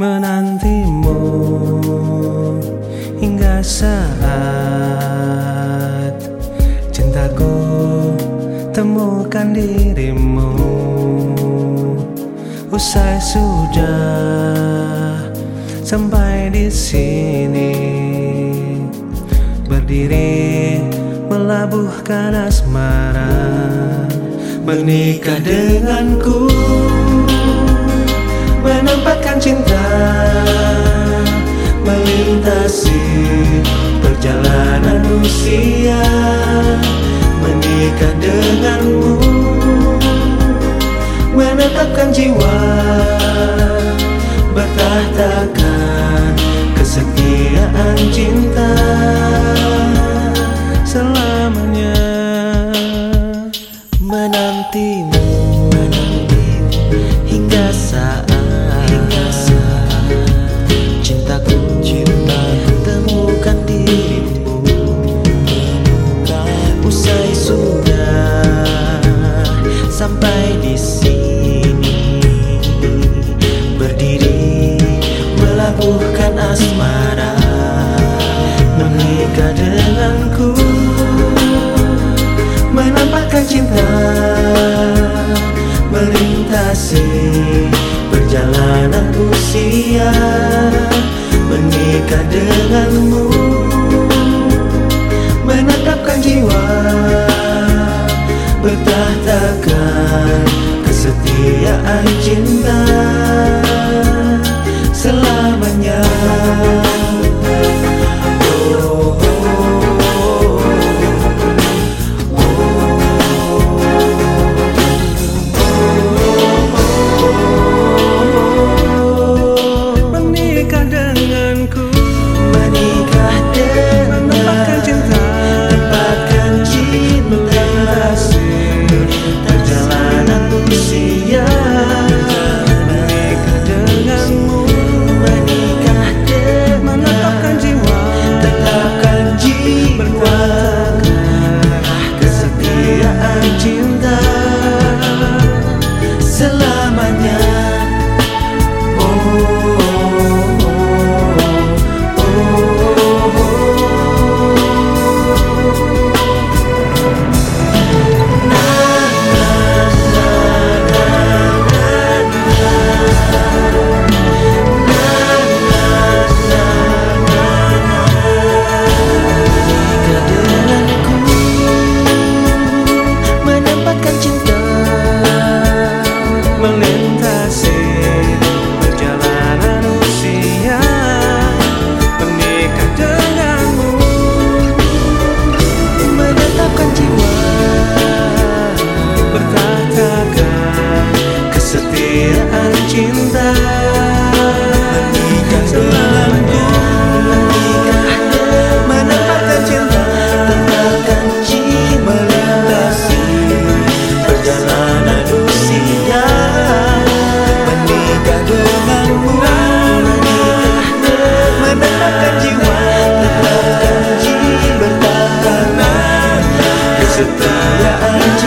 menantimu hingga saat cintaku temukan dirimu. Usai sudah sampai di sini berdiri melabuhkan asmara menikah denganku menempatkan cinta perjalanan usia menikah denganmu menetapkan jiwa bertahtakan kesetiaan cinta di sini. Berdiri melabuhkan asmara menikah denganku menampakkan cinta melintasi perjalanan usia menikah denganmu yeah.